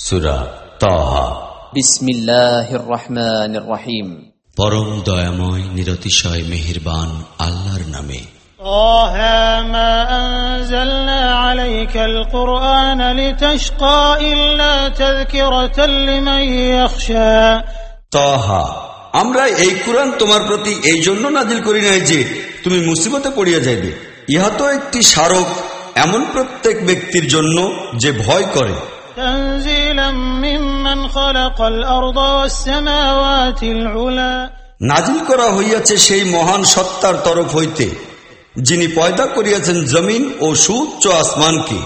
সুরা তহা বিসমিল্লাহির রহমানির রহিম পরম দয়াময় নিরতিশয় মেহেরবান আল্লাহর নামে طه ما أنزلنا عليك القرآن لتشقى إلا تذكرة لمن يخشى তাহা আমরা এই কোরআন তোমার প্রতি এই জন্য নাজিল করি নাই যে তুমি মুসিবতে পড়িয়া যাইবে ইহা তো একটি স্মারক এমন প্রত্যেক ব্যক্তির জন্য যে ভয় করে নাজিল করা হইয়াছে সেই মহান সত্তার তরফ হইতে যিনি পয়দা করিয়াছেন জমিন ও সুচ্চ আসমানকে।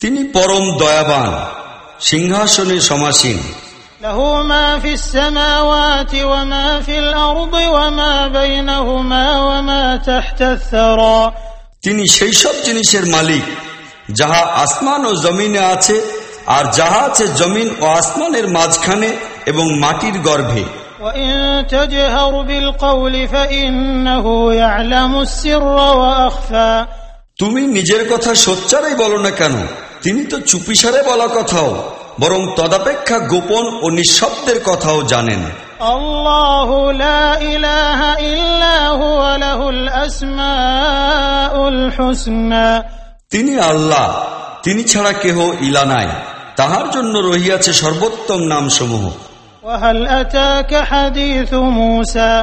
তিনি পরম দয়াবান সিংহাসনে সমাসীন। তিনি সেই সব জিনিসের মালিক যাহা আসমান ও জমিনে আছে আর যাহা আছে জমিন ও আসমানের মাঝখানে এবং মাটির গর্ভে। তুমি নিজের কথা সোচ্চারাই বলো না কেন? তিনি তো চুপিসারে বলা কথাও বরং তদাপেক্ষা গোপন ও নিঃশব্দের কথাও জানেন। الله لا إله إلا هو له الأسماء الحسنى তিনি আল্লাহ তিনি ছাড়া কেহ ইলা নাই তাহার জন্য রহিয়াছে সর্বোত্তম নামসমূহ وهل أتاك حديث موسى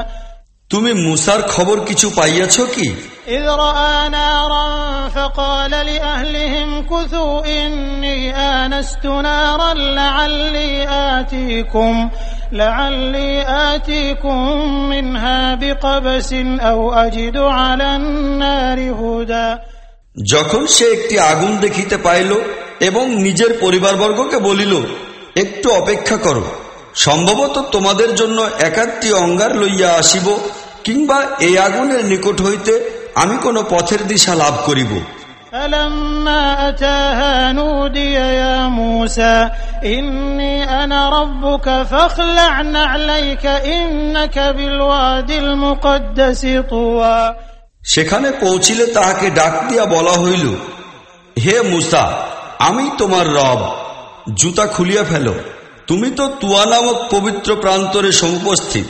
তুমি মুসার খবর কিছু পাইয়াছ কি إذ رأى نارا فقال لأهلهم كثوا إني آنست نارا لعلي آتيكم لعلي آتيكم منها بقبس أو أجد على النار هدى যখন সে একটি আগুন দেখিতে পাইল এবং নিজের পরিবারবর্গকে বলিল একটু অপেক্ষা করো সম্ভবত তোমাদের জন্য একাত্তি অঙ্গার লইয়া আসিব কিংবা এই আগুনের নিকট হইতে আমি কোনো পথের দিশা লাভ করিব فلما أتاها نودي يا موسى إني أنا ربك فاخلع نعليك إنك بالواد المقدس طوى সেখানে পৌঁছিলে তাহাকে ডাক দিয়া বলা হইল হে মুসা আমি তোমার রব জুতা খুলিয়া ফেলো তুমি তো তুয়া নামক পবিত্র প্রান্তরে সমুপস্থিত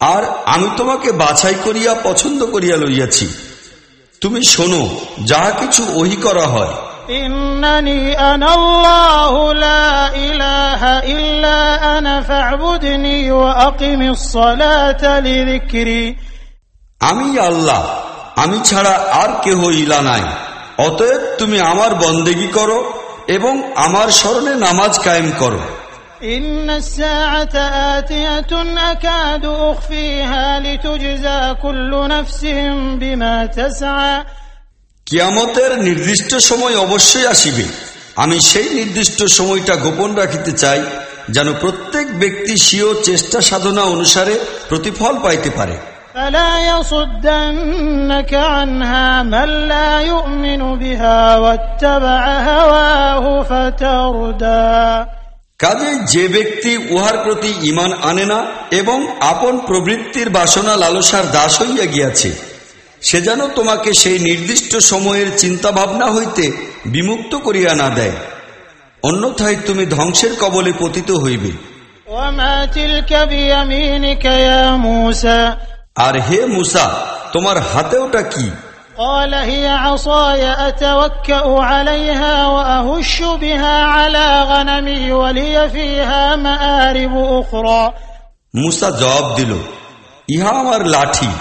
আর আমি তোমাকে বাছাই করিয়া পছন্দ করিয়া লইয়াছি। তুমি শোনো যাহা কিছু ওহি করা হয়। আমি আল্লাহ আমি ছাড়া আর কেহ ইলা নাই। অতএব তুমি আমার বন্দেগি করো। এবং আমার স্মরণে নামাজ কায়েম করো। কিয়ামতের নির্দিষ্ট সময় অবশ্যই আসিবে। আমি সেই নির্দিষ্ট সময়টা গোপন রাখিতে চাই যেন প্রত্যেক ব্যক্তি স্বীয় চেষ্টা সাধনা অনুসারে প্রতিফল পাইতে পারে। فلا يصدنك عنها من لا يؤمن بها واتبع هواه فتردى কাজে যে ব্যক্তি উহার প্রতি ইমান আনে না এবং আপন প্রবৃত্তির বাসনা লালসার দাস হইয়া গিয়াছে সে যেন তোমাকে সেই নির্দিষ্ট সময়ের চিন্তা ভাবনা হইতে বিমুক্ত করিয়া না দেয় অন্যথায় তুমি ধ্বংসের কবলে পতিত হইবে وما تلك بيمينك يا موسى আর হে মুসা তোমার হাতে ওটা কি قال هي عصاي أتوكأ عليها وأهش بها على غنمي ولي فيها مآرب أخرى মুসা জবাব দিল ইহা আমার লাঠি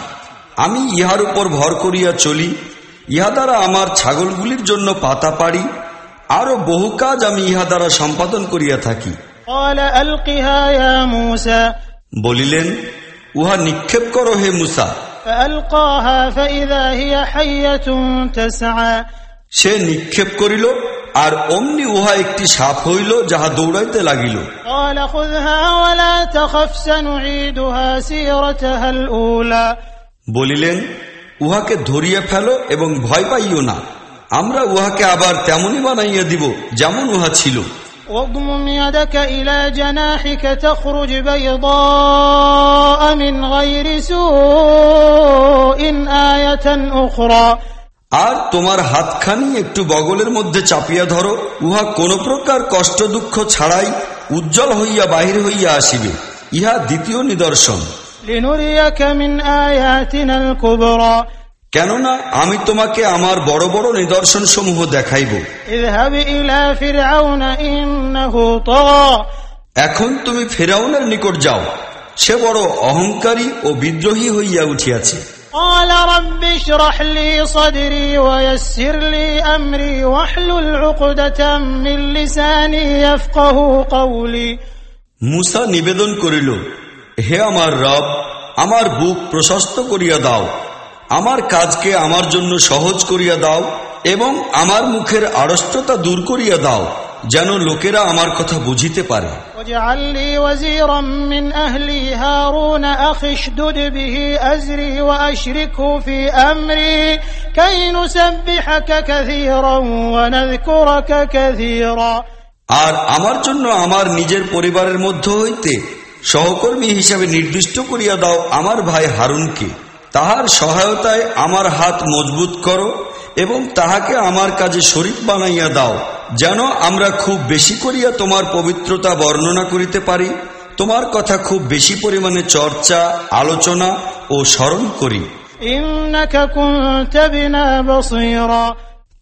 আমি ইহার উপর ভর করিয়া চলি ইহা দ্বারা আমার ছাগলগুলির জন্য পাতা পাড়ি আরো বহু কাজ আমি ইহা দ্বারা সম্পাদন করিয়া থাকি قال ألقها يا موسى বলিলেন উহা নিক্ষেপ করো হে মুসা। সে নিক্ষেপ করিল আর অমনি উহা একটি সাপ হইল যাহা দৌড়াইতে লাগিল। বলিলেন উহাকে ধরিয়া ফেলো এবং ভয় পাইও না। আমরা উহাকে আবার তেমনই বানাইয়া দিব যেমন উহা ছিল। واضمم يدك إلى جناحك تخرج بيضاء من غير سوء آية آية أخرى আর তোমার হাতখানি একটু বগলের মধ্যে চাপিয়া ধরো উহা কোন প্রকার কষ্ট দুঃখ ছাড়াই উজ্জ্বল হইয়া বাহির হইয়া আসিবে ইহা দ্বিতীয় নিদর্শন لنريك من آياتنا الكبرى কেননা আমি তোমাকে আমার বড় বড় নিদর্শন সমূহ দেখাইব اذهب إلى فرعون إنه طغى এখন তুমি ফেরাউনের নিকট যাও সে বড় অহংকারী ও বিদ্রোহী হইয়া উঠিয়াছে قال رب اشرح لي صدري ويسر لي أمري واحلل عقدة من لساني يفقه قولي মুসা নিবেদন করিল হে আমার রব আমার বুক প্রশস্ত করিয়া দাও আমার কাজকে আমার জন্য সহজ করিয়া দাও এবং আমার মুখের আড়ষ্টতা দূর করিয়া দাও যেন লোকেরা আমার কথা বুঝিতে পারে। আর আমার জন্য আমার নিজের পরিবারের মধ্য হইতে সহকর্মী হিসাবে নির্দিষ্ট করিয়া দাও আমার ভাই হারুনকে। তাহার সহায়তায় আমার হাত মজবুত করো এবং তাহাকে আমার কাজে শরীফ বানাইয়া দাও যেন আমরা খুব বেশি করিয়া তোমার পবিত্রতা বর্ণনা করিতে পারি তোমার কথা খুব বেশি পরিমাণে চর্চা আলোচনা ও স্মরণ করি।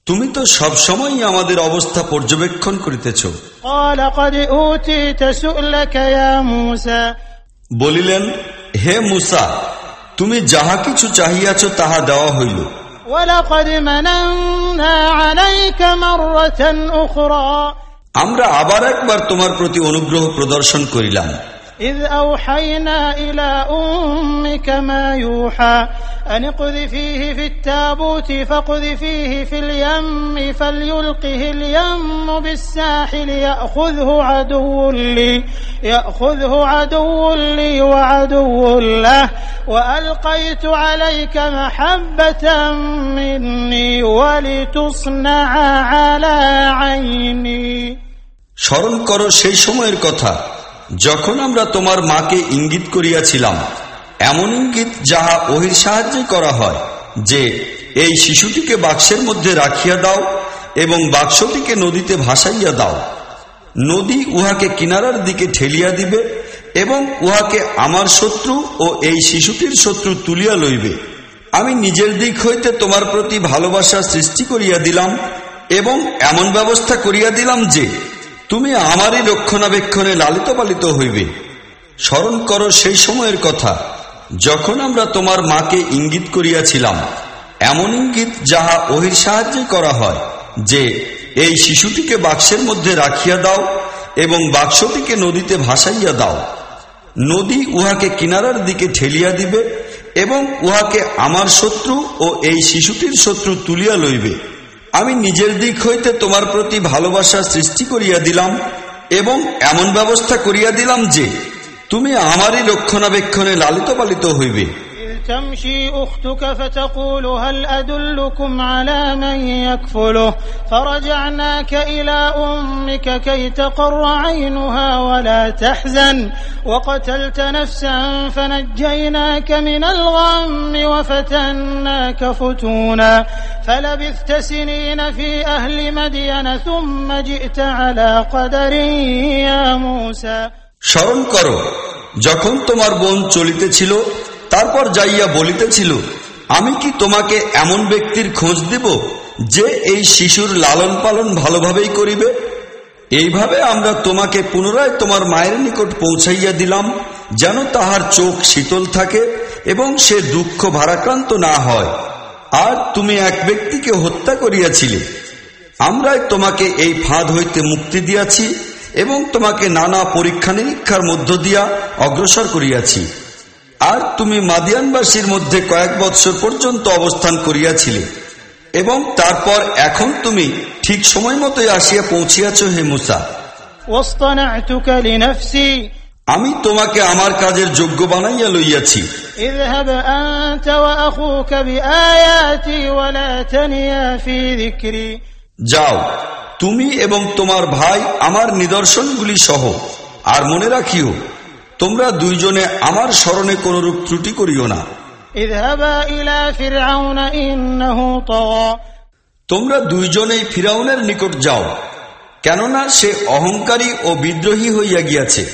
তুমি তো সব সময় আমাদের অবস্থা পর্যবেক্ষণ করিতেছ। বলিলেন হে মুসা তুমি যাহা কিছু চাহিয়াছ তাহা দেওয়া হইল। আমরা আবার একবার তোমার প্রতি অনুগ্রহ প্রদর্শন করিলাম। إذ أوحينا إلى أمك ما يوحى أن اقذفيه في التابوت فاقذفيه في اليم فليلقه اليم بالساحل يأخذه عدو لي يأخذه عدو لي وعدو له وألقيت عليك محبة مني ولتصنع على عيني স্মরণ করো সেই সময়ের কথা যখন আমরা তোমার মাকে ইঙ্গিত করিয়াছিলাম, এমন ইঙ্গিত যাহা ওহির সাহায্যে করা হয়, যে এই শিশুটিকে বাক্সের মধ্যে রাখিয়া দাও এবং বাক্সটিকে নদীতে ভাসাইয়া দাও। নদী উহাকে কিনারার দিকে ঠেলিয়া দিবে এবং উহাকে আমার শত্রু ও এই শিশুটির শত্রু তুলিয়া লইবে। আমি নিজের দিক হইতে তোমার প্রতি ভালোবাসা সৃষ্টি করিয়া দিলাম এবং এমন ব্যবস্থা করিয়া দিলাম যে তুমি আমারই রক্ষণাবেক্ষণে লালিত পালিত হইবে। স্মরণ করো সেই সময়ের কথা, যখন আমরা তোমার মাকে ইঙ্গিত করিয়াছিলাম, এমন ইঙ্গিত যাহা ওহির সাহায্যে করা হয় যে, এই শিশুটিকে বাক্সের মধ্যে রাখিয়া দাও এবং বাক্সটিকে নদীতে ভাসাইয়া দাও। নদী উহাকে কিনারার দিকে ঠেলিয়া দিবে এবং উহাকে আমার শত্রু ও এই শিশুটির শত্রু তুলিয়া লইবে। আমি নিজের দিক হইতে তোমার প্রতি ভালোবাসা সৃষ্টি করিয়া দিলাম এবং এমন ব্যবস্থা করিয়া দিলাম যে, তুমি আমারই রক্ষণাবেক্ষণে লালিত পালিত হইবে। تمشي أختك فتقول هل أدلكم على من يكفله فرجعناك إلى أمك كي تقر عينها ولا تحزن وقتلت نفسا فنجيناك من الغم وفتناك فتونا فلبثت سنين في أهل مدين ثم جئت على قدر يا موسى স্মরণ করো যখন তোমার বোন চলিতেছিল তারপর যাইয়া বলিতেছিল, আমি কি তোমাকে এমন ব্যক্তির খোঁজ দিব যে এই শিশুর লালন পালন ভালোভাবেই করিবে? এইভাবে আমরা তোমাকে পুনরায় তোমার মায়ের নিকট পৌঁছাইয়া দিলাম, যেন তাহার চোখ শীতল থাকে এবং সে দুঃখ ভারাক্রান্ত না হয়। আর তুমি এক ব্যক্তিকে হত্যা করিয়াছিলে। আমরাই তোমাকে এই ফাঁদ হইতে মুক্তি দিয়াছি এবং তোমাকে নানা পরীক্ষা নিরীক্ষার মধ্য দিয়া অগ্রসর করিয়াছি। আর তুমি মাদিয়ানবাসীর মধ্যে কয়েক বৎসর পর্যন্ত অবস্থান করিয়াছিলে এবং তারপর এখন তুমি ঠিক সময় মতো আসিয়া পৌঁছিয়াছ হে মুসা। আমি তোমাকে আমার কাজের যোগ্য বানাইয়া লইয়াছি। যাও তুমি এবং তোমার ভাই আমার নিদর্শনগুলি সহ আর মনে রাখিও তোমরা দুইজনে আমার স্মরণে কোনরূপ ত্রুটি করিও না। তোমরা দুইজনেই ফিরাউনের নিকট যাও কেননা সে অহংকারী ও বিদ্রোহী হইয়া গিয়াছে।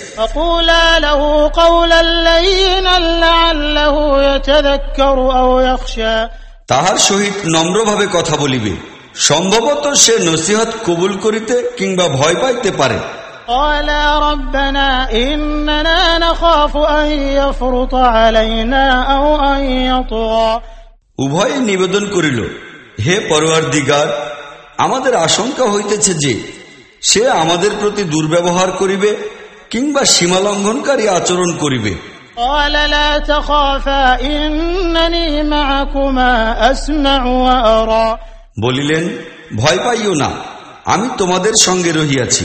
তাহার সহিত নম্রভাবে কথা বলিবে। সম্ভবত সে নসিহত কবুল করিতে কিংবা ভয় পাইতে পারে। قالا ربنا إننا نخاف أن يفرط علينا أو أن يطغى উভয়ে নিবেদন করিল হে পরোয়ার দিগার আমাদের আশঙ্কা হইতেছে যে সে আমাদের প্রতি দুর্ব্যবহার করিবে কিংবা সীমালঙ্ঘনকারী আচরণ করিবে قال لا تخافا إنني معكما أسمع وأرى বলিলেন ভয় পাইও না আমি তোমাদের সঙ্গে রহিয়াছি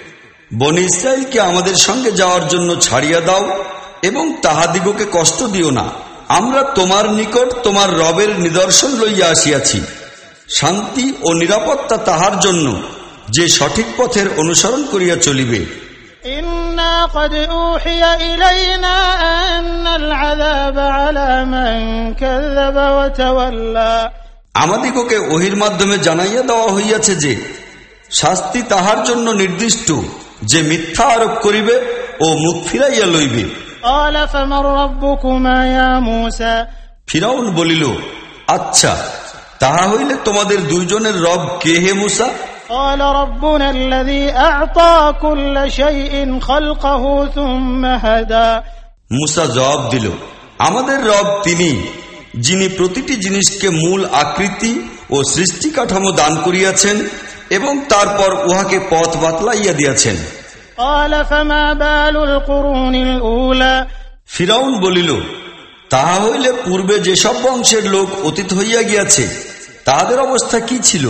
বন ইসরায়েলকে আমাদের সঙ্গে যাওয়ার জন্য ছাড়িয়া দাও এবং তাহাদিগকে কষ্ট দিও না। আমরা তোমার নিকট তোমার রবের নিদর্শন লইয়া আসিয়াছি। শান্তি ও নিরাপত্তা তাহার জন্য যে সঠিক পথের অনুসরণ করিয়া চলিবে। আমাদিগকে ওহির মাধ্যমে জানাইয়া দেওয়া হইয়াছে যে শাস্তি তাহার জন্য নির্দিষ্ট। যে মিথ্যা আরোপ করিবে ও মুখ ফিরাইয়া লইবে। ফিরাউন বলিল আচ্ছা তাহা হইলে তোমাদের দুইজনের রব কে হে মুসা? মুসা জবাব দিল আমাদের রব তিনি যিনি প্রতিটি জিনিসকে মূল আকৃতি ও সৃষ্টি কাঠামো দান করিয়াছেন এবং তারপর উহাকে পথ বাতলাইয়া দিয়াছেন। ফিরাউন বলিল তাহা হইলে পূর্বে যেসব বংশের লোক অতীত হইয়া গিয়াছে তাহাদের অবস্থা কি ছিল?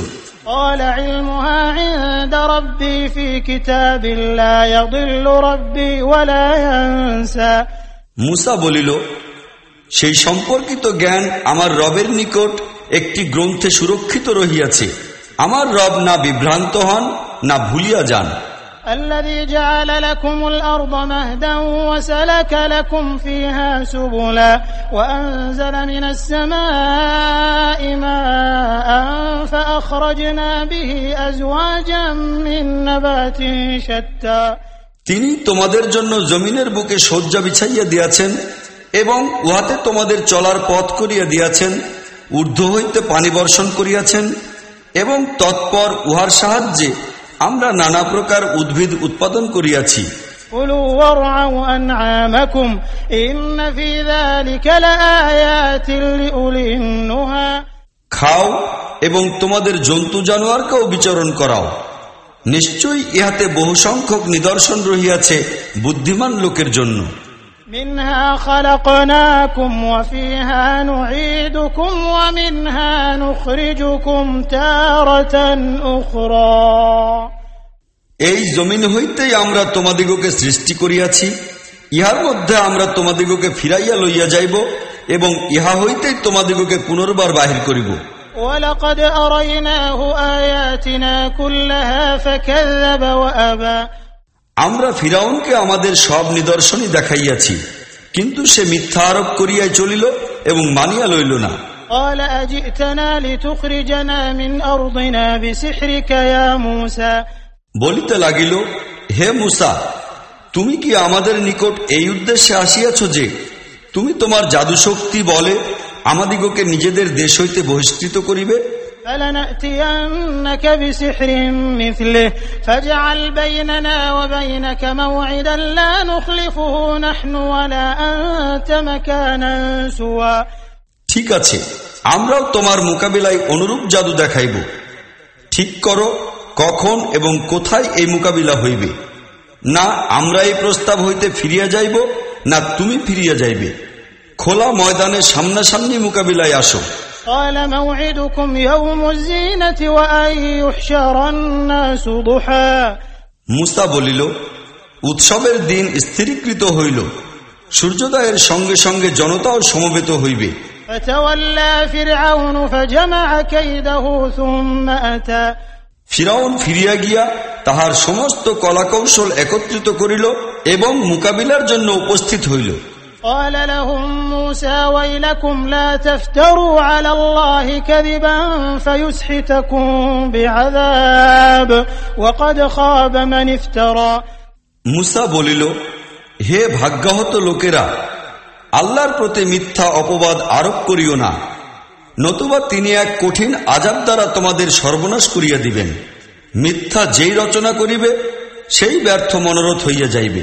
মুসা বলিল সেই সম্পর্কিত জ্ঞান আমার রবের নিকট একটি গ্রন্থে সুরক্ষিত রহিয়াছে। আমার রব না বিভ্রান্ত হন না ভুলিয়া যান الذي جعل لكم الأرض مهدا وسلك لكم فيها سبلا وأنزل من السماء ماء فأخرجنا به أزواجا من نبات شتى তিনি তোমাদের জন্য জমিনের বুকে শয্যা বিছাইয়া দিয়াছেন এবং উহাতে তোমাদের চলার পথ করিয়া দিয়াছেন ঊর্ধ্ব হইতে পানি বর্ষণ করিয়াছেন এবং তৎপর উহার সাহায্যে আমরা নানা প্রকার উদ্ভিদ উৎপাদন করিয়াছি। খাও এবং তোমাদের জন্তু জানোয়ারকেও বিচরণ করাও। নিশ্চয়ই ইহাতে বহু সংখ্যক নিদর্শন রহিয়াছে বুদ্ধিমান লোকের জন্য। منها خلقناكم وفيها نعيدكم ومنها نخرجكم تارة أخرى এই জমিন হইতেই আমরা তোমাদিগকে সৃষ্টি করিয়াছি ইহার মধ্যে আমরা তোমাদিগকে ফিরাইয়া লইয়া যাইব এবং ইহা হইতেই তোমাদিগকে পুনর্বার বাহির করিব ولقد أريناه آياتنا كلها فكذب وأبى আমরা ফিরাউনকে আমাদের সব নিদর্শনই দেখাইয়াছি কিন্তু সে মিথ্যা আরোপ করিয়াই চলিল এবং মানিয়া লইল না। বলিতে লাগিল হে মুসা তুমি কি আমাদের নিকট এই উদ্দেশ্যে আসিয়াছ যে তুমি তোমার জাদুশক্তি বলে আমাদিগকে নিজেদের দেশ হইতে বহিষ্কৃত করিবে? فلنأتينك بسحر مثله فاجعل بيننا وبينك موعدا لا نخلفه نحن ولا أنت مكانا سوى ঠিক আছে আমরাও তোমার মোকাবিলায় অনুরূপ জাদু দেখাইব ঠিক করো কখন এবং কোথায় এই মোকাবিলা হইবে না আমরা এই প্রস্তাব হইতে ফিরিয়া যাইব না তুমি ফিরিয়া যাইবে খোলা ময়দানে সামনাসামনি মোকাবিলায় আসো قال موعدكم يوم الزينة وأن يحشر الناس ضحى মুসা বলিল উৎসবের দিন স্থিরীকৃত হইল সূর্যোদয়ের সঙ্গে সঙ্গে জনতাও সমবেত হইবে فتولى فرعون فجمع كيده ثم أتى ফিরাউন ফিরিয়া গিয়া তাহার সমস্ত কলাকৌশল একত্রিত করিল এবং মোকাবিলার জন্য উপস্থিত হইল قال لهم موسى ويلكم لا تفتروا على الله كذبا فيسحتكم بعذاب وقد خاب من افترى মুসা বলিল হে ভাগ্যাহত লোকেরা আল্লাহর প্রতি মিথ্যা অপবাদ আরোপ করিও না নতুবা তিনি এক কঠিন আজাব দ্বারা তোমাদের সর্বনাশ করিয়া দিবেন মিথ্যা যেই রচনা করিবে সেই ব্যর্থ মনোরথ হইয়া যাইবে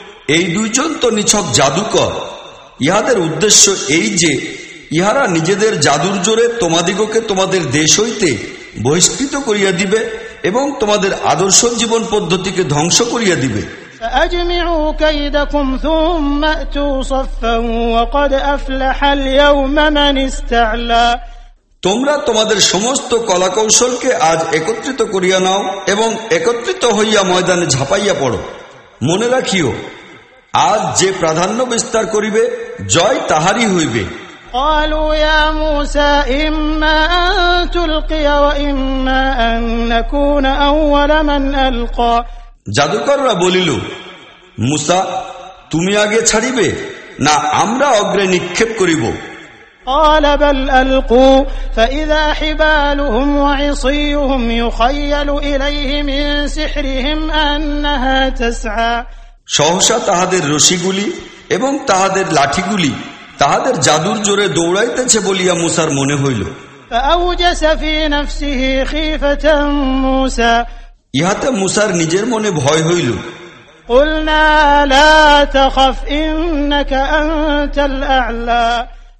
এই দুইজন তো নিছক জাদুকর। ইহাদের উদ্দেশ্য এই যে ইহারা নিজেদের জাদুর জোরে তোমাদিগকে তোমাদের দেশ হইতে বহিষ্কৃত করিয়া দিবে এবং তোমাদের আদর্শ জীবন পদ্ধতিকে ধ্বংস করিয়া দিবে। তোমরা তোমাদের সমস্ত কলা কৌশলকে আজ একত্রিত করিয়া নাও এবং একত্রিত হইয়া ময়দানে ঝাঁপাইয়া পড়ো। মনে রাখিও আজ যে প্রাধান্য বিস্তার করিবে জয় তাহারই হইবে। জাদুকররা বলিল মুসা তুমি আগে ছাড়িবে না আমরা অগ্রে নিক্ষেপ করিব? قال بل ألقوا فإذا حبالهم وعصيهم يخيل إليه من سحرهم أنها تسعى. সহসা তাহাদের রশিগুলি এবং তাহাদের লাঠিগুলি তাহাদের জাদুর জোরে দৌড়াইতেছে বলিয়া মুসার মনে হইল। ইহাতে মুসার নিজের মনে ভয় হইল।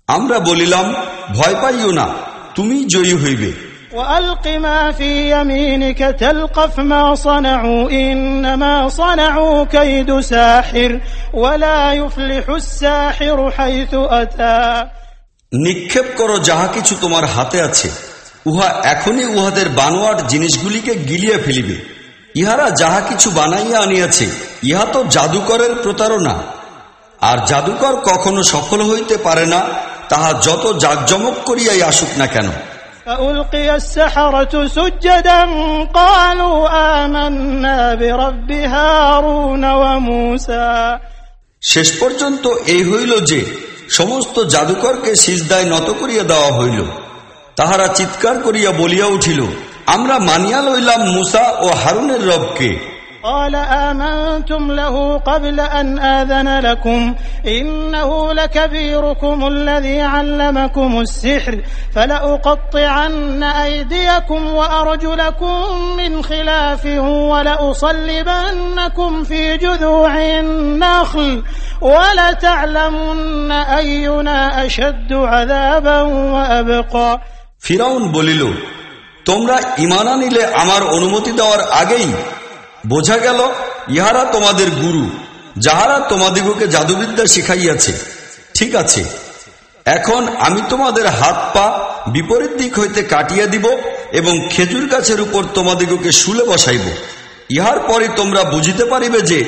আমরা বলিলাম ভয় পাইও না তুমি জয়ী হইবে। وألق ما في يمينك تلقف ما صنعوا إنما صنعوا كيد ساحر ولا يفلح الساحر حيث أتى নিক্ষেপ করো যাহা কিছু তোমার হাতে আছে উহা এখনই উহাদের বানোয়ার জিনিসগুলিকে গিলিয়ে ফেলিবে ইহারা যাহা কিছু বানাইয়া আনিয়াছে ইহা তো জাদুকরের প্রতারণা আর জাদুকর কখনো সফল হইতে পারে না তাহা যত জাকজমক করিয়াই আসুক না কেন فألقي السحرة سجدا قالوا آمنا برب هارون وموسى শেষ পর্যন্ত এই হইল যে সমস্ত জাদুকরকে সিজদায় নত করিয়া দেওয়া হইল তাহারা চিৎকার করিয়া বলিয়া উঠিল আমরা মানিয়া লইলাম মুসা ও হারুনের রবকে قال آمنتم له قبل أن آذن لكم إنه لكبيركم الذي علمكم السحر فلأقطعن أيديكم وأرجلكم من خلاف ولأصلبنكم في جذوع النخل ولتعلمن أينا أشد عذابا وأبقى ফিরাউন বলিল তোমরা ইমানা নিলে আমার অনুমতি দেওয়ার আগেই বোঝা গেল, ইহারা তোমাদের গুরু, যাহারা তোমাদিগকে জাদুবিদ্যা শিখাইয়াছে। ঠিক আছে, এখন আমি তোমাদের হাত পা বিপরীত দিক হইতে কাটিয়া দিব এবং খেজুর গাছের উপর তোমাদিগকে শুলে বসাইব। ইহার পরে তোমরা বুঝিতে পারিবে যে,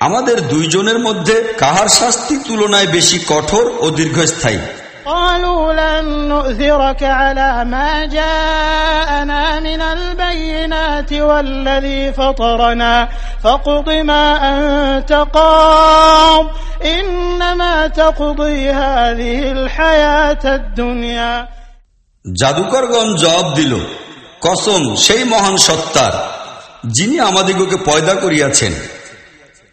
আমাদের দুইজনের মধ্যে কাহার শাস্তি তুলনায় বেশি কঠোর ও দীর্ঘস্থায়ী। قالوا لن نؤثرك على ما جاءنا من البينات والذي فطرنا فاقض ما أنت قاض إنما تقضي هذه الحياة الدنيا জাদুকরগণ জবাব দিল কসম সেই মহান সত্তার যিনি আমাদিগকে পয়দা করিয়াছেন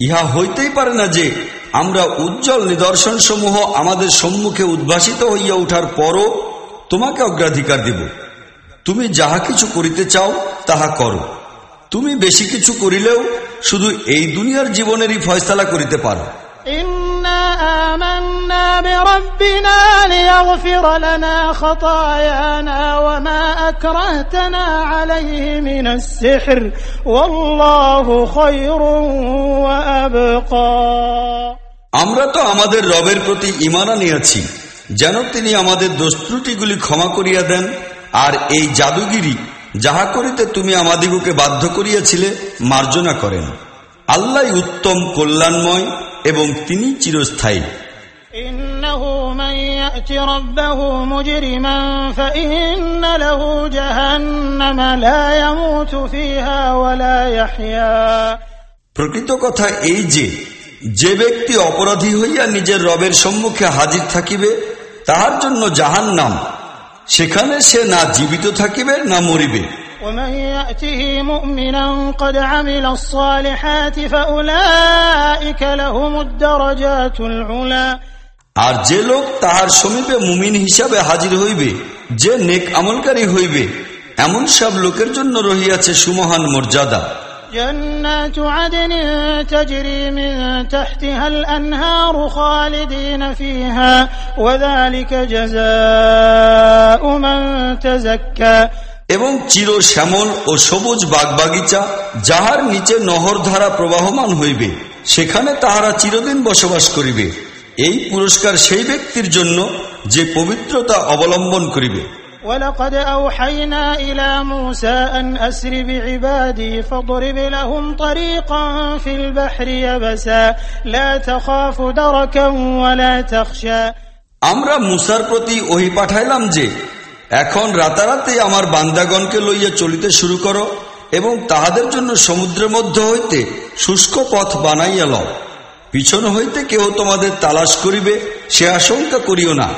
ইহা হইতেই পারে না যে আমরা উজ্জ্বল নিদর্শনসমূহ আমাদের সম্মুখে উদ্ভাসিত হইয়া উঠার পরও তোমাকে অগ্রাধিকার দিব। তুমি যাহা কিছু করিতে চাও, তাহা করো। তুমি বেশি কিছু করিলেও শুধু এই দুনিয়ার জীবনেরই ফয়সলা করিতে পারো। খয়রুন আমরা তো আমাদের রবের প্রতি ইমানা নিয়েছি যেন তিনি আমাদের দোস্ত্রুটিগুলি ক্ষমা করিয়া দেন আর এই জাদুগিরি যাহা করিতে তুমি আমাদিগকে বাধ্য করিয়াছিলে মার্জনা করেন। আল্লাহ উত্তম কল্যাণময় এবং তিনি চিরস্থায়ী। প্রকৃত কথা এই যে যে ব্যক্তি অপরাধী হইয়া নিজের রবের সম্মুখে হাজির থাকিবে তাহার জন্য জাহান নাম সেখানে সে না জীবিত থাকিবে না মরিবে ومن يأته مؤمنا قد عمل الصالحات فأولئك لهم الدرجات العلى আর যে লোক তাহার সমীপে মুমিন হিসাবে হাজির হইবে যে নেক আমলকারী হইবে এমন সব লোকের জন্য রহিয়াছে সুমহান মর্যাদা جنات عدن تجري من تحتها الأنهار خالدين فيها وذلك جزاء من تزكى এবং চির শ্যামল ও সবুজ বাগবাগিচা যাহার নিচে নহর ধারা প্রবাহমান হইবে সেখানে তাহারা চিরদিন বসবাস করিবে এই পুরস্কার সেই ব্যক্তির জন্য যে পবিত্রতা অবলম্বন করিবে ولقد أوحينا إلى موسى أن أسر بعبادي فاضرب لهم طريقا في البحر يبسا لا تخاف دركا ولا تخشى আমরা মুসার প্রতি ওহি পাঠাইলাম যে এখন রাতারাতি আমার বান্দাগণকে লইয়া চলিতে শুরু করো এবং তাহাদের জন্য সমুদ্রের মধ্য হইতে শুষ্ক পথ বানাইয়া লও পিছন হইতে কেহ তোমাদের তালাশ করিবে সে আশঙ্কা করিও না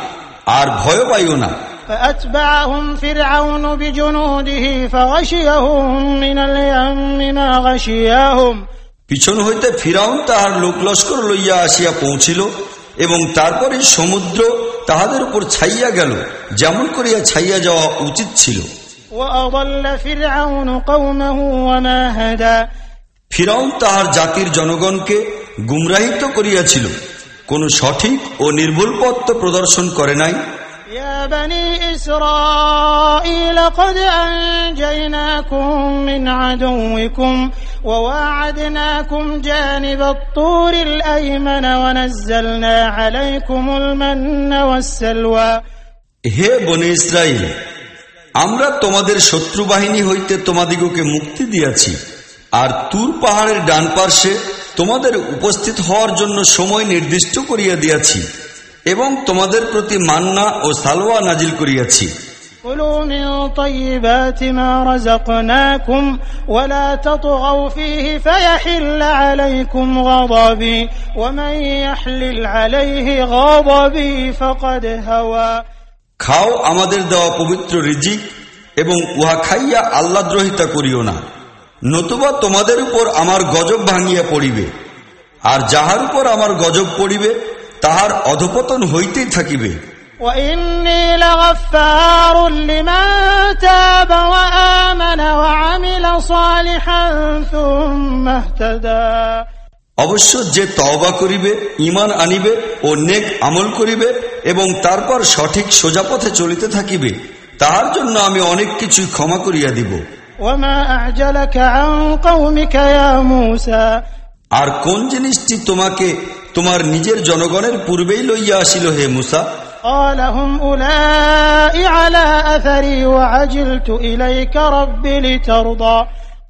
আর ভয় পাইও না فأتبعهم فرعون بجنوده فغشيهم من اليم ما غشياهم পিছন হইতে ফিরাউন তাহার লোকলস্কর লইয়া আসিয়া পৌঁছিল এবং তারপরে সমুদ্র তাহাদের উপর ছাইয়া গেল যেমন করিয়া ছাইয়া যাওয়া উচিত ছিল وأضل فرعون قومه وما هدى ফিরাউন তাহার জাতির জনগণকে গুমরাহিত করিয়াছিল কোন সঠিক ও নির্ভুল পথ তো প্রদর্শন করে নাই يا بني إسرائيل قد أنجيناكم من عدوكم وواعدناكم جانب الطور الأيمن ونزلنا عليكم المن والسلوى হে বনে ইসরায়েল আমরা তোমাদের শত্রু বাহিনী হইতে তোমাদিগকে মুক্তি দিয়াছি আর তুর পাহাড়ের ডান পার্শ্বে তোমাদের উপস্থিত হওয়ার জন্য সময় নির্দিষ্ট করিয়া দিয়াছি এবং তোমাদের প্রতি মান্না ও সালোয়া নাজিল করিয়াছি كلوا من طيبات ما رزقناكم ولا تطغوا فيه فيحل عليكم غضبي ومن يحلل عليه غضبي فقد هوى খাও আমাদের দেওয়া পবিত্র রিজিক এবং উহা খাইয়া আল্লাদ্রোহিতা করিও না নতুবা তোমাদের উপর আমার গজব ভাঙিয়া পড়িবে আর যাহার উপর আমার গজব পড়িবে তাহার অধপতন হইতেই থাকিবে। অবশ্য যে তওবা করিবে ইমান আনিবে ও নেক আমল করিবে এবং তারপর সঠিক সোজাপথে চলিতে থাকিবে তাহার জন্য আমি অনেক কিছুই ক্ষমা করিয়া দিব। আর কোন জিনিসটি তোমাকে তোমার নিজের জনগণের পূর্বেই লইয়া আসিল হে মুসা?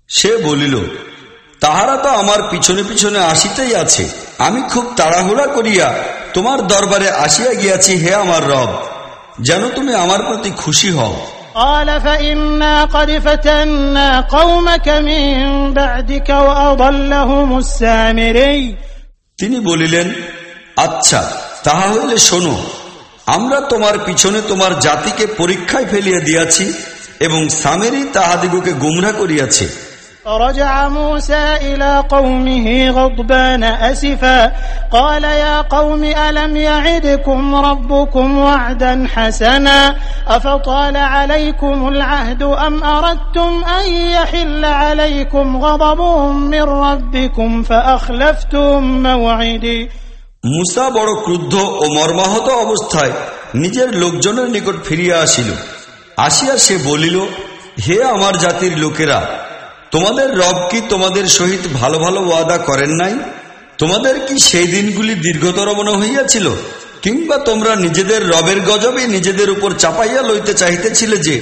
সে বলিল তাহারা তো আমার পিছনে পিছনে আসিতেই আছে। আমি খুব তাড়াহুড়া করিয়া তোমার দরবারে আসিয়া গিয়াছি হে আমার রব। যেন তুমি আমার প্রতি খুশি হও। قال فإنا قد فتنا قومك من بعدك وأضلهم السامري তিনি বলিলেন আচ্ছা তাহা হইলে শোনো আমরা তোমার পিছনে তোমার জাতিকে পরীক্ষায় ফেলিয়া দিয়াছি এবং সামেরই তাহাদিগকে গুমরা করিয়াছে فرجع موسى إلى قومه غضبان أسفا قال يا قوم ألم يعدكم ربكم وعدا حسنا أفطال عليكم العهد أم أردتم أن يحل عليكم غضب من ربكم فأخلفتم موعدي মুসা বড় ক্রুদ্ধ ও মর্মাহত অবস্থায় নিজের লোকজনের নিকট ফিরিয়া আসিল আসিয়া সে বলিল হে আমার জাতির লোকেরা তোমাদের রব কি তোমাদের সহিত ভালো ভালো ওয়াদা করেন নাই তোমাদের কি সেই দিনগুলি দীর্ঘতর মনে হইয়াছিল কিংবা তোমরা নিজেদের রবের গজবে নিজেদের উপর চাপাইয়া লইতে চাহিতেছিলে যে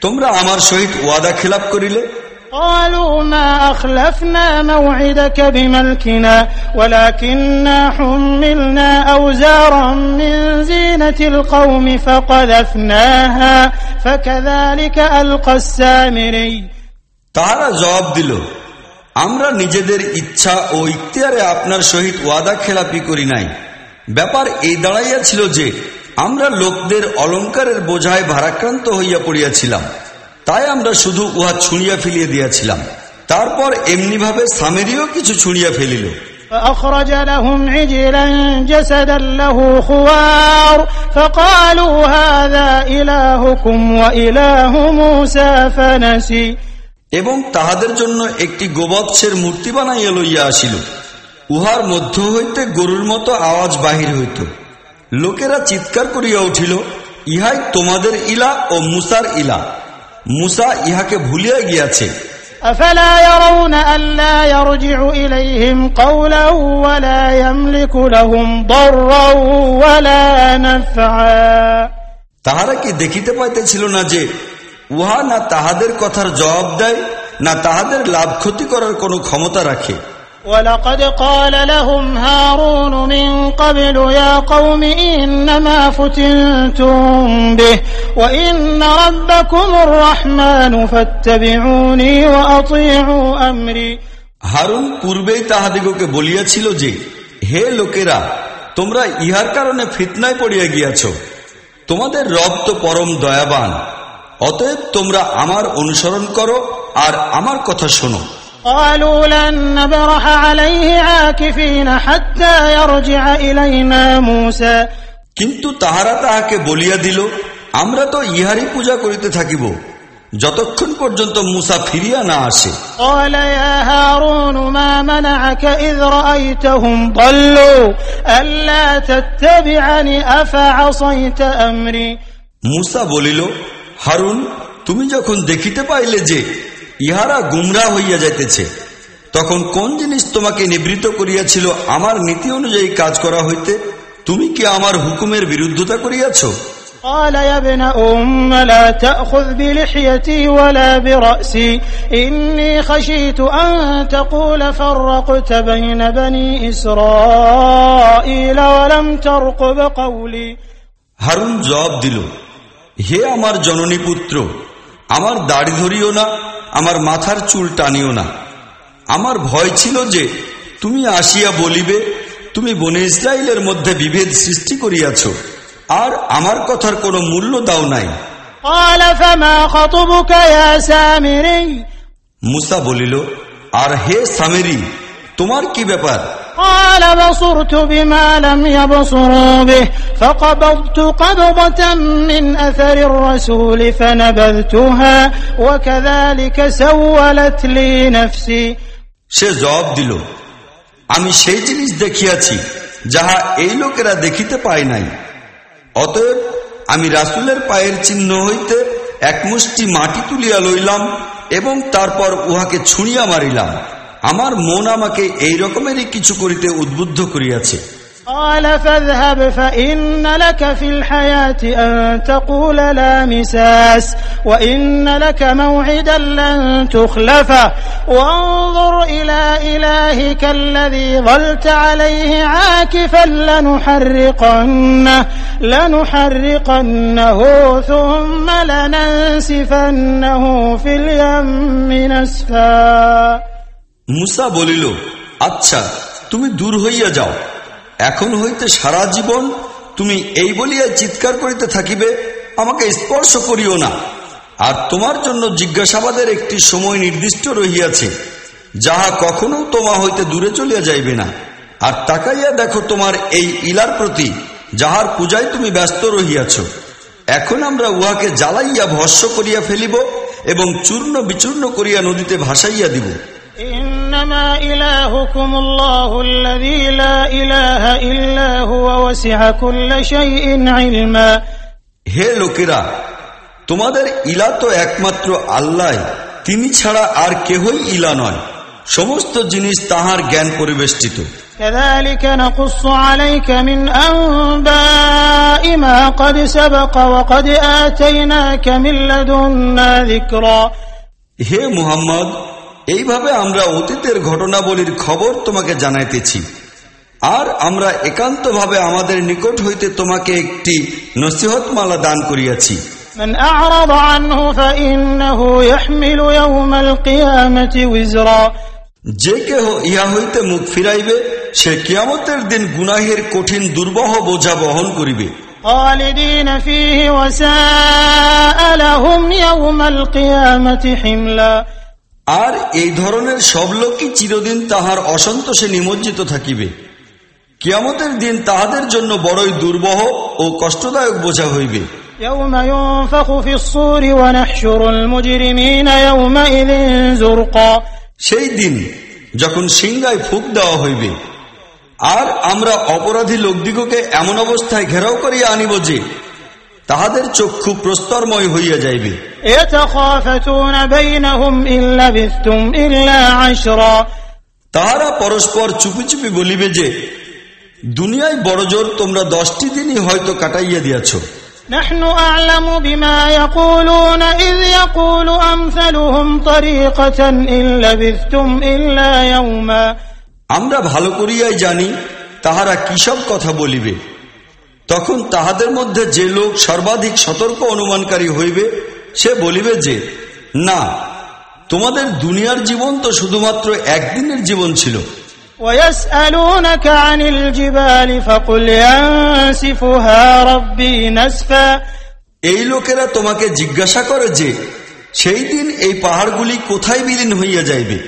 তোমরা আমার সহিত ওয়াদা খেলাপ করিলে قالوا ما أخلفنا موعدك بملكنا ولكننا حملنا أوزارا من زينة القوم فقذفناها فكذلك ألقى السامري তাহারা জবাব দিল আমরা নিজেদের ইচ্ছা ও ইখতিয়ারে আপনার সহিত ওয়াদা খেলাপি করি নাই ব্যাপার এই দাঁড়াইয়াছিল যে আমরা লোকদের অলঙ্কারের বোঝায় ভারাক্রান্ত হইয়া পড়িয়াছিলাম তাই আমরা শুধু উহা ছুঁড়িয়া ফেলিয়ে দিয়াছিলাম তারপর এমনিভাবে সামেরিও কিছু ছুঁড়িয়া ফেলিল فأخرج لهم عجلا جسدا له خوار فقالوا هذا إلهكم وإله موسى فنسي এবং তাহাদের জন্য একটি গোবৎসের মূর্তি বানাইয়া লইয়া আসিল উহার মধ্য হইতে গরুর মতো আওয়াজ বাহির হইত লোকেরা চিৎকার করিয়া উঠিল ইহাই তোমাদের ইলা ও মুসার ইলা মুসা ইহাকে ভুলিয়া গিয়াছে أفلا يرون ألا يرجع إليهم قولا ولا يملك لهم ضرا ولا نفعا তাহারা কি দেখিতে পাইতেছিল না যে উহা না তাহাদের কথার জবাব দেয় না তাহাদের লাভ ক্ষতি করার কোনো ক্ষমতা রাখে ولقد قال لهم هارون من قبل يا قوم إنما فتنتم به وإن ربكم الرحمن فاتبعوني وأطيعوا أمري হারুন পূর্বেই তাহাদিগকে বলিয়াছিল যে হে লোকেরা তোমরা ইহার কারণে ফিতনায় পড়িয়া গিয়াছ তোমাদের রব তো পরম দয়াবান অতএব তোমরা আমার অনুসরণ করো আর আমার কথা শোনো। কিন্তু তাহারা তাহাকে বলিয়া দিল আমরা তো ইহারই পূজা করিতে থাকিব যতক্ষণ পর্যন্ত মুসা ফিরিয়া না আসে। মুসা বলিল হারুন তুমি যখন দেখিতে পাইলে যে ইহারা গুমরা হইয়া যাইতেছে তখন কোন জিনিস তোমাকে নিবৃত করিয়াছিল আমার নীতি অনুযায়ী কাজ করা হইতে তুমি কি আমার হুকুমের বিরুদ্ধতা করিয়াছ قال يا ابن أم لا تأخذ بلحيتي ولا برأسي إني خشيت أن تقول فرقت بين بني إسرائيل ولم ترقب قولي হারুন জবাব দিল হে আমার জননী পুত্র আমার দাড়ি ধরিও না আমার মাথার চুল টানিও না। আমার ভয় ছিল যে তুমি আসিয়া বলিবে তুমি বনে ইসরায়েলের মধ্যে বিভেদ সৃষ্টি করিয়াছ আর আমার কথার কোনো মূল্য দাও নাই। মুসা বলিল আর হে সামেরি তোমার কি ব্যাপার? قال بصرت بما لم يبصروا به فقبضت قبضة من أثر الرسول فنبذتها وكذلك سولت لي نفسي সে জবাব দিল আমি সেই জিনিস দেখিয়াছি যাহা এই লোকেরা দেখিতে পায় নাই অতএব আমি রাসুলের পায়ের চিহ্ন হইতে এক মুষ্টি মাটি তুলিয়া লইলাম এবং তারপর উহাকে ছুঁড়িয়া মারিলাম আমার মন আমাকে এই রকমেরই কিছু করিতে উদ্বুদ্ধ করিয়াছে قال فاذهب فإن لك في الحياة أن تقول لا مساس وإن لك موعدا لن تخلفه وانظر إلى إلهك الذي ظلت عليه عاكفا لنحرقنه لنحرقنه ثم لننسفنه في اليم نسفا মুসা বলিল আচ্ছা তুমি দূর হইয়া যাও। এখন হইতে সারা জীবন তুমি এই বলিয়া চিৎকার করিতে থাকিবে, আমাকে স্পর্শ করিও না। আর তোমার জন্য জিজ্ঞাসাবাদের একটি সময় নির্দিষ্ট রহিয়াছে, যাহা কখনো তোমা হইতে দূরে চলিয়া যাইবে না। আর তাকাইয়া দেখো তোমার এই ইলার প্রতি, যাহার পূজায় তুমি ব্যস্ত রহিয়াছ। এখন আমরা উহাকে জ্বালাইয়া ভস্য করিয়া ফেলিব এবং চূর্ণ বিচূর্ণ করিয়া নদীতে ভাসাইয়া দিব। إنما إلهكم الله الذي لا إله إلا هو وسع كل شيء علما হে লোকেরা তোমাদের ইলা তো একমাত্র আল্লাহ তিনি ছাড়া আর কেহই ইলা নয় সমস্ত জিনিস তাহার জ্ঞান পরিবেষ্টিত كذلك نقص عليك من أنباء ما قد سبق وقد آتيناك من لدنا ذكرا হে মুহাম্মদ এইভাবে আমরা অতীতের ঘটনাবলীর খবর তোমাকে জানাইতেছি আর আমরা একান্তভাবে আমাদের নিকট হইতে তোমাকে একটি নসিহতমালা দান করিয়াছি من أعرض عنه فإنه يحمل يوم القيامة وزرا যে কেহ ইহা হইতে মুখ ফিরাইবে সে কিয়ামতের দিন গুনাহের কঠিন দুর্বহ বোঝা বহন করিবে خالدين فيه وساء لهم يوم القيامة حملا আর এই ধরনের সব লোকই চিরদিন তাহার অসন্তোষে নিমজ্জিত থাকিবে। কিয়ামতের দিন তাহাদের জন্য বড়ই দুর্বহ ও কষ্টদায়ক বোঝা হইবে। সেই দিন যখন সিংহায় ফুক দেওয়া হইবে আর আমরা অপরাধী লোকদিগকে এমন অবস্থায় ঘেরাও করিয়া আনিব যে তাহাদের চক্ষু প্রস্তরময় হইয়া যাইবে يتخافتون بينهم إن لبثتم إلا عشرا তাহারা পরস্পর চুপি চুপি বলিবে যে দুনিয়ায় বড়জোর তোমরা দশটি দিনই হয়তো কাটাইয়া দিয়াছ نحن أعلم بما يقولون إذ يقول أمثلهم طريقة إن لبثتم إلا يوما আমরা ভালো করিয়াই জানি তাহারা কিসব কথা বলিবে তখন তাহাদের মধ্যে যে লোক সর্বাধিক সতর্ক অনুমানকারী হইবে সে বলিবে যে না তোমাদের দুনিয়ার জীবন তো শুধুমাত্র একদিনের জীবন ছিল ويسألونك عن الجبال فقل ينسفها ربي نسفا এই লোকেরা তোমাকে জিজ্ঞাসা করে যে সেই দিন এই পাহাড়গুলি কোথায় বিলীন হইয়া যাইবে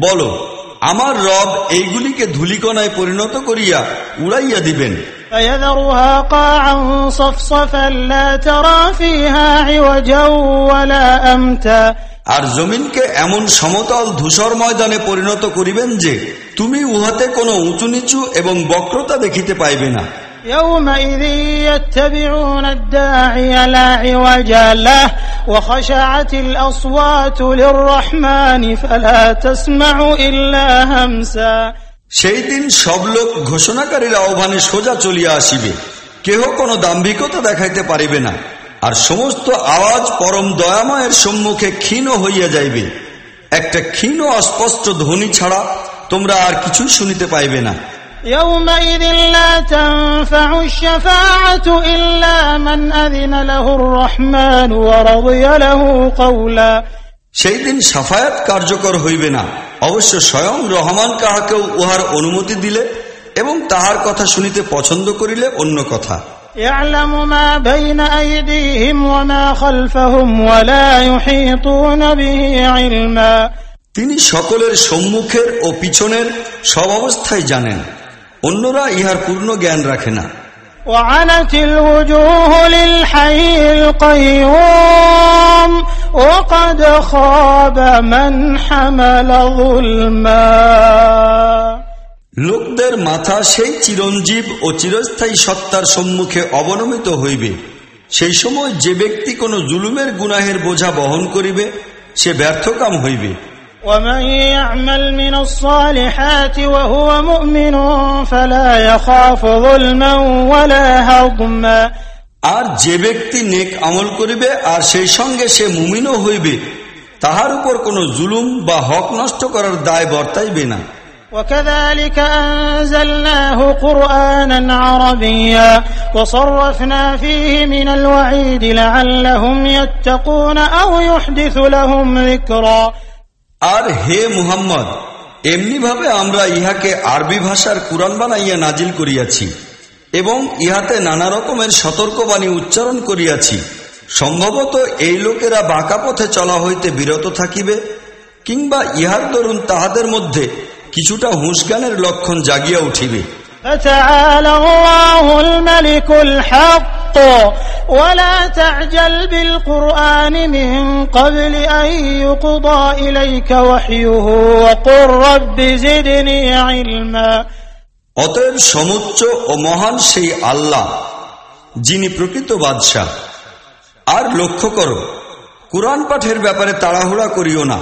বলো আমার রব এইগুলিকে ধুলিকণায় পরিণত করিয়া উড়াইয়া দিবেন فيذرها قاعا صفصفا لا ترى فيها عوجا ولا أمتا আর জমিনকে এমন সমতল ধূসর ময়দানে পরিণত করিবেন যে তুমি উহাতে কোনো উঁচু নিচু এবং বক্রতা দেখিতে পাইবে না يومئذ يتبعون الداعي لا عوج له وخشعت الأصوات للرحمن فلا تسمع إلا همسا সেই দিন সব লোক ঘোষণাকারীর আহ্বানে সোজা চলিয়া আসিবে কেহ কোনো দাম্ভিকতা দেখাইতে পারিবে না আর সমস্ত আওয়াজ পরম দয়াময়ের সম্মুখে ক্ষীণ হইয়া যাইবে একটা ক্ষীণ অস্পষ্ট ধ্বনি ছাড়া তোমরা আর কিছুই শুনিতে পাইবে না يومئذ لا تنفع الشفاعة إلا من أذن له الرحمن ورضي له قولا সেই দিন সাফায়াত কার্যকর হইবে না অবশ্য স্বয়ং রহমান কাহাকেও উহার অনুমতি দিলে এবং তাহার কথা শুনিতে পছন্দ করিলে অন্য কথা يعلم ما بين أيديهم وما خلفهم ولا يحيطون به علما তিনি সকলের সম্মুখের ও পিছনের সব অবস্থায় জানেন অন্যরা ইহার পূর্ণ জ্ঞান রাখে না وعنت الوجوه للحي القيوم وقد خاب من حمل ظلما লোকদের মাথা সেই চিরঞ্জীব ও চিরস্থায়ী সত্তার সম্মুখে অবনমিত হইবে সেই সময় যে ব্যক্তি কোনো জুলুমের গুনাহের বোঝা বহন করিবে সে ব্যর্থকাম হইবে ومن يعمل من الصالحات وهو مؤمن فلا يخاف ظلما ولا هضما আর যে ব্যক্তি নেক আমল করিবে আর সেই সঙ্গে সে মুমিনও হইবে তাহার উপর কোনো জুলুম বা হক নষ্ট করার দায় বর্তাইবে না وكذلك أنزلناه قرآنا عربيا وصرفنا فيه من الوعيد لعلهم يتقون أو يحدث لهم ذكرا আর হে মুহাম্মদ এমনিভাবে আমরা ইহাকে আরবি ভাষার কুরআন বানাইয়া নাজিল করিয়াছি এবং ইহাতে নানা রকমের সতর্কবাণী উচ্চারণ করিয়াছি সম্ভবত এই লোকেরা বাঁকা পথে চলা হইতে বিরত থাকিবে কিংবা ইহার দরুন তাহাদের মধ্যে কিছুটা হুঁসজ্ঞানের লক্ষণ জাগিয়া উঠিবে فتعالى الله الملك الحق ولا تعجل بالقرآن من قبل أن يقضى إليك وحيه وقل رب زدني علما অতএব সমুচ্চ ও মহান সেই আল্লাহ যিনি প্রকৃত বাদশাহ আর লক্ষ্য করো কোরআন পাঠের ব্যাপারে তাড়াহুড়া করিও না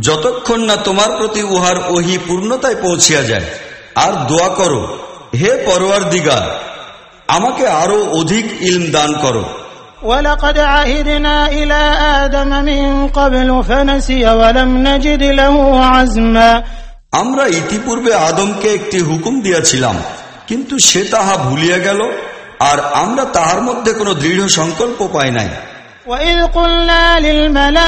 যতক্ষণ না তোমার প্রতি উহার ওহি পূর্ণতায় পৌঁছিয়া যায় আর দোয়া করো হে পরোয়ার দিগার আমাকে আরো অধিক ইলম দান করো ولقد عهدنا إلى آدم من قبل فنسي ولم نجد له عزما আমরা ইতিপূর্বে আদমকে একটি হুকুম দিয়াছিলাম কিন্তু সে তাহা ভুলিয়া গেল আর আমরা তাহার মধ্যে কোনো দৃঢ় সংকল্প পাই নাই وإذ قلنا للملائكة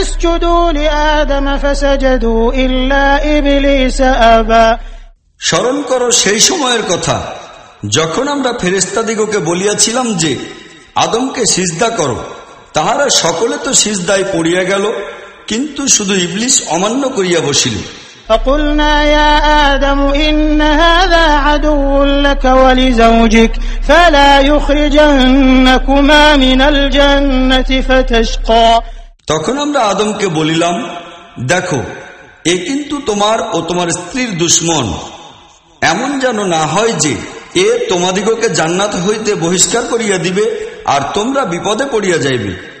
اسجدوا لآدم فسجدوا إلا إبليس أبى স্মরণ করো সেই সময়ের কথা যখন আমরা ফেরেস্তাদিগকে বলিয়াছিলাম যে আদমকে সিজদা করো তাহারা সকলে তো সিজদায় পড়িয়া গেল কিন্তু শুধু ইবলিস অমান্য করিয়া বসিল فقلنا يا آدم إن هذا عدو لك ولزوجك فلا يخرجنكما من الجنة فتشقى তখন আমরা আদমকে বলিলাম দেখো এ কিন্তু তোমার ও তোমার স্ত্রীর দুশ্মন এমন যেন না হয় যে এ তোমাদিগকে জান্নাত হইতে বহিষ্কার করিয়া দিবে আর তোমরা বিপদে পড়িয়া যাইবে।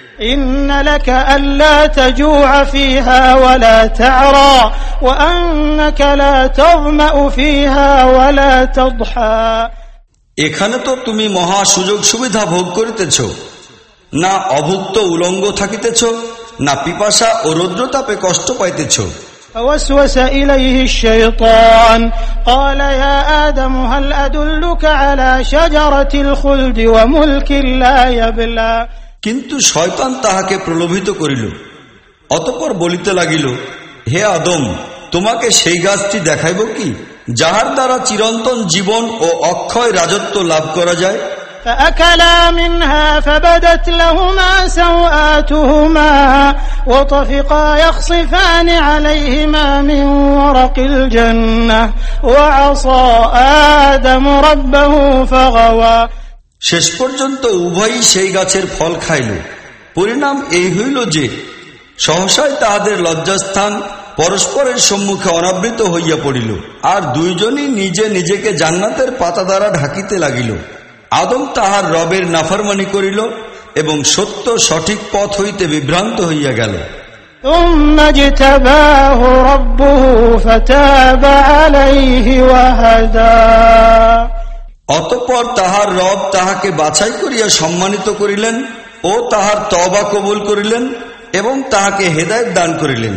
এখানে তো তুমি মহা সুযোগ সুবিধা ভোগ করিতেছ। না অভুক্ত উলঙ্গ থাকিতেছ না পিপাসা ও রৌদ্রতাপে কষ্ট পাইতেছ। فوسوس إليه الشيطان قال يا آدم هل أدلك على شجرة الخلد وملك لا يبلى কিন্তু শয়তান তাহাকে প্রলোভিত করিল অতপর বলিতে লাগিল হে আদম তোমাকে সেই গাছটি দেখাইব কি যাহার দ্বারা চিরন্তন জীবন ও অক্ষয় রাজত্ব লাভ করা যায় فأكلا منها فبدت لهما سوآتهما وطفقا يخصفان عليهما من ورق الجنة وعصى آدم ربه فغوى শেষ পর্যন্ত উভয়ই সেই গাছের ফল খাইল পরিণাম এই হইল যে সহসায় তাহাদের লজ্জাস্থান পরস্পরের সম্মুখে অনাবৃত হইয়া পড়িল আর দুইজনই নিজে নিজেকে জান্নাতের পাতা দ্বারা ঢাকিতে লাগিল আদম তাহার রবের নাফরমানি করিল এবং সত্য সঠিক পথ হইতে বিভ্রান্ত হইয়া গেল। অতপর তাহার রব তাহাকে বাছাই করিয়া সম্মানিত করিলেন ও তাহার তবা কবুল করিলেন এবং তাহাকে হেদায়ত দান করিলেন।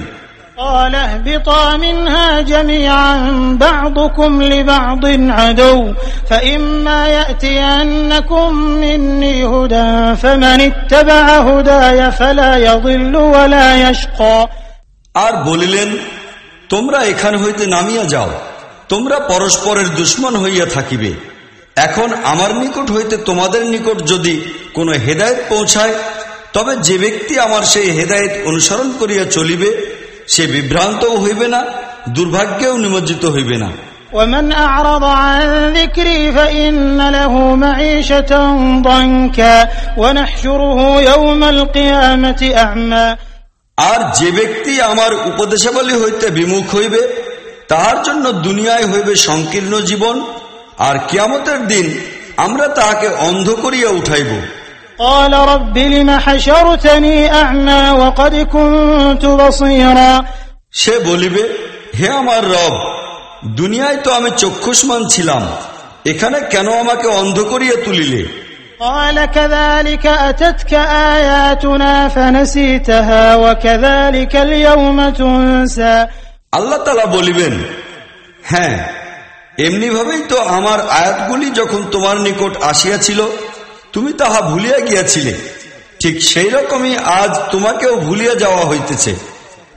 قال اهبطا منها جميعا بعضكم لبعض عدو فإما يأتينكم مني هدى فمن اتبع هداي فلا يضل ولا يشقى আর বলিলেন তোমরা এখান হইতে নামিয়া যাও তোমরা পরস্পরের দুশ্মন হইয়া থাকিবে এখন আমার নিকট হইতে তোমাদের নিকট যদি কোনো হেদায়েত পৌঁছায় তবে যে ব্যক্তি আমার সেই হেদায়েত অনুসরণ করিয়া চলিবে সে বিভ্রান্তও হইবে না দুর্ভাগ্যেও নিমজ্জিত হইবে না ومن أعرض عن ذكري فإن له معيشة ضنكا ونحشره يوم القيامة أعمى আর যে ব্যক্তি আমার উপদেশাবলী হইতে বিমুখ হইবে তাহার জন্য দুনিয়ায় হইবে সংকীর্ণ জীবন আর কিয়ামতের দিন আমরা তাহাকে অন্ধ করিয়া উঠাইব قال رب لم حشرتني أعمى وقد كنت بصيرا সে বলিবে হে আমার রব দুনিয়ায় তো আমি চক্ষুষ্মান ছিলাম এখানে কেন আমাকে অন্ধ করিয়া তুলিলে قال كذلك أتتك آياتنا فنسيتها وكذلك اليوم تنسى আল্লাহ তালা বলিবেন হ্যাঁ এমনিভাবেই তো আমার আয়াতগুলি যখন তোমার নিকট আসিয়াছিল তুমি তাহা ভুলিয়া গিয়াছিলে ঠিক সেই রকমই আজ তোমাকেও ভুলিয়া যাওয়া হইতেছে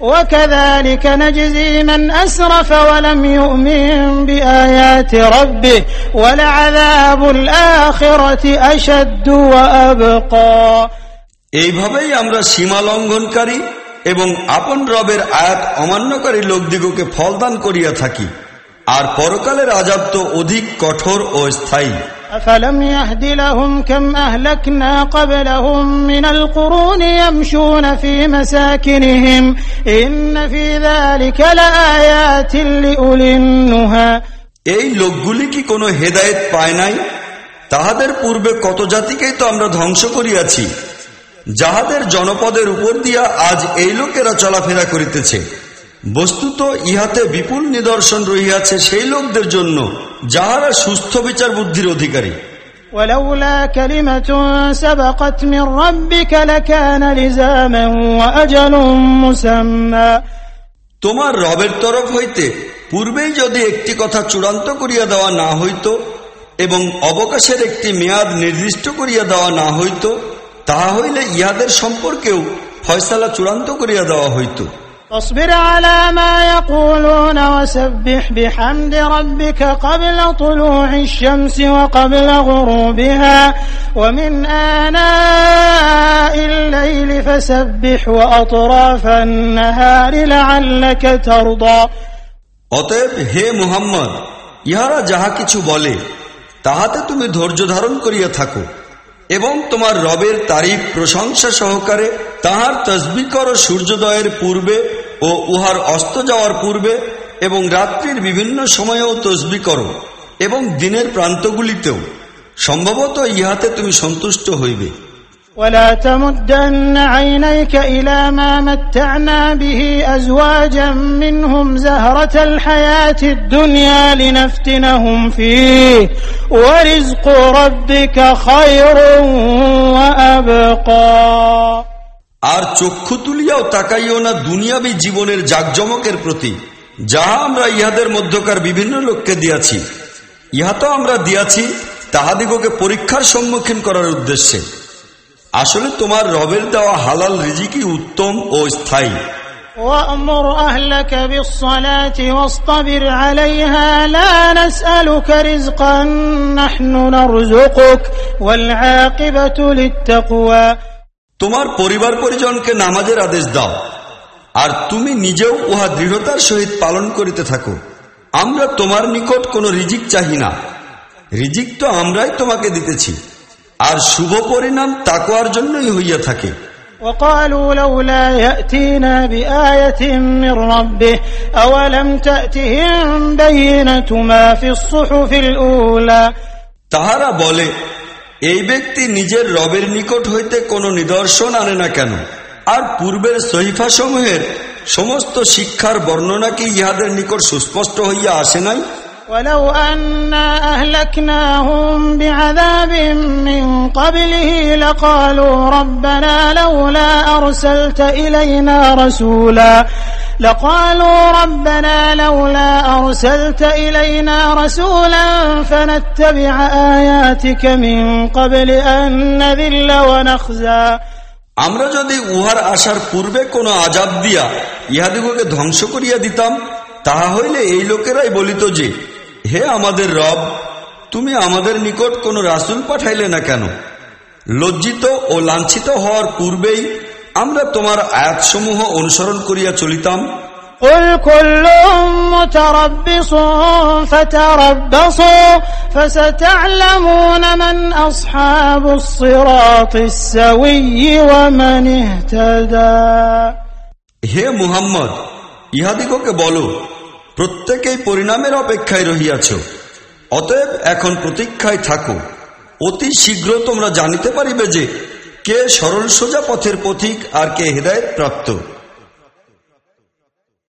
وكذلك نجزي من أسرف ولم يؤمن بآيات ربه ولعذاب الآخرة أشد وأبقى এইভাবেই আমরা সীমা লঙ্ঘনকারী এবং আপন রবের আয়াত অমান্যকারী লোকদিগকে ফলদান করিয়া থাকি আর পরকালের আজাব তো অধিক কঠোর ও স্থায়ী أفلم يهد لهم كم أهلكنا قبلهم من القرون يمشون في مساكنهم إن في ذلك لآيات لأولي النهى এই লোকগুলি কি কোনো হেদায়েত পায় নাই তাহাদের পূর্বে কত জাতিকেই তো আমরা ধ্বংস করিয়াছি যাহাদের জনপদের উপর দিয়া আজ এই লোকেরা চলাফেরা করিতেছে বস্তুত ইহাতে বিপুল নিদর্শন রহিয়াছে সেই লোকদের জন্য যাহারা সুস্থ বিচার বুদ্ধির অধিকারী তোমার রবের তরফ হইতে পূর্বেই যদি একটি কথা চূড়ান্ত করিয়া দেওয়া না হইত এবং অবকাশের একটি মেয়াদ নির্দিষ্ট করিয়া দেওয়া না হইত তাহা হইলে ইহাদের সম্পর্কেও ফয়সালা চূড়ান্ত করিয়া দেওয়া হইত। فاصبر على ما يقولون وسبح بحمد ربك قبل طلوع الشمس وقبل غروبها ومن آناء الليل فسبح وأطراف النهار لعلك ترضى অতএব হে মুহাম্মদ ইহারা যাহা কিছু বলে তাহাতে তুমি ধৈর্য ধারণ করিয়া থাকো এবং তোমার রবের তারিফ প্রশংসা সহকারে তাহার তসবি করো সূর্যোদয়ের পূর্বে ও উহার অস্ত যাওয়ার পূর্বে এবং রাত্রির বিভিন্ন সময়েও তসবি করো এবং দিনের প্রান্তগুলিতেও। সম্ভবত ইহাতে তুমি সন্তুষ্ট হইবে। ولا تمدن عينيك إلى ما متعنا به أزواجا منهم زهرة الحياة الدنيا لنفتنهم فيه ورزق ربك خير وأبقى আর চক্ষু তুলিয়াও তাকাইও না দুনিয়াবী জীবনের জাকজমকের প্রতি যাহা আমরা ইহাদের মধ্যকার বিভিন্ন লোককে দিয়াছি ইহা তো আমরা দিয়াছি তাহাদিগকে পরীক্ষার সম্মুখীন করার উদ্দেশ্যে আসলে তোমার রবের দেওয়া হালাল রিজিকই উত্তম ও স্থায়ী وأمر أهلك بالصلاة واصطبر عليها لا نسألك رزقا نحن نرزقك والعاقبة للتقوى তোমার পরিবার পরিজনকে নামাজের আদেশ দাও আর তুমি নিজেও উহা দৃঢ়তার সহিত পালন করিতে থাকো আমরা তোমার নিকট কোনো রিজিক চাহি না রিজিক তো আমরাই তোমাকে দিতেছি আর শুভ পরিণাম তাকোয়ার জন্যই হইয়া থাকে وقالوا لولا يأتينا بآية من ربه أولم تأتهم بينة ما في الصحف الأولى তাহারা বলে এই ব্যক্তি নিজের রবের নিকট হইতে কোনো নিদর্শন আনে না কেন আর পূর্বের সহিফা সমূহের সমস্ত শিক্ষার বর্ণনা কি ইহাদের নিকট সুস্পষ্ট হইয়া আসে নাই ولو أنا أهلكناهم بعذاب من قبله لقالوا ربنا لولا أرسلت إلينا رسولا لقالوا ربنا لولا أرسلت إلينا رسولا فنتبع آياتك من قبل أن نذل ونخزى আমরা যদি উহার আসার পূর্বে কোনো আজাব দিয়া ইহাদিগকে ধ্বংস করিয়া দিতাম তাহা হইলে এই লোকেরাই বলিত যে হে আমাদের রব তুমি আমাদের নিকট কোনো রাসুল পাঠাইলে না কেন লজ্জিত ও লাঞ্ছিত হওয়ার পূর্বেই আমরা তোমার আয়াতসমূহ অনুসরণ করিয়া চলিতাম قل كل متربص فتربصوا فستعلمون من أصحاب الصراط السوي ومن اهتدى হে মুহাম্মদ ইহাদিগকে বলো প্রত্যেকেই পরিণামের অপেক্ষায় রহিয়াছ। অতএব এখন প্রতীক্ষায় থাকো। অতি শীঘ্র তোমরা জানিতে পারিবে যে কে সরল সোজা পথের পথিক আর কে হৃদায়ত প্রাপ্ত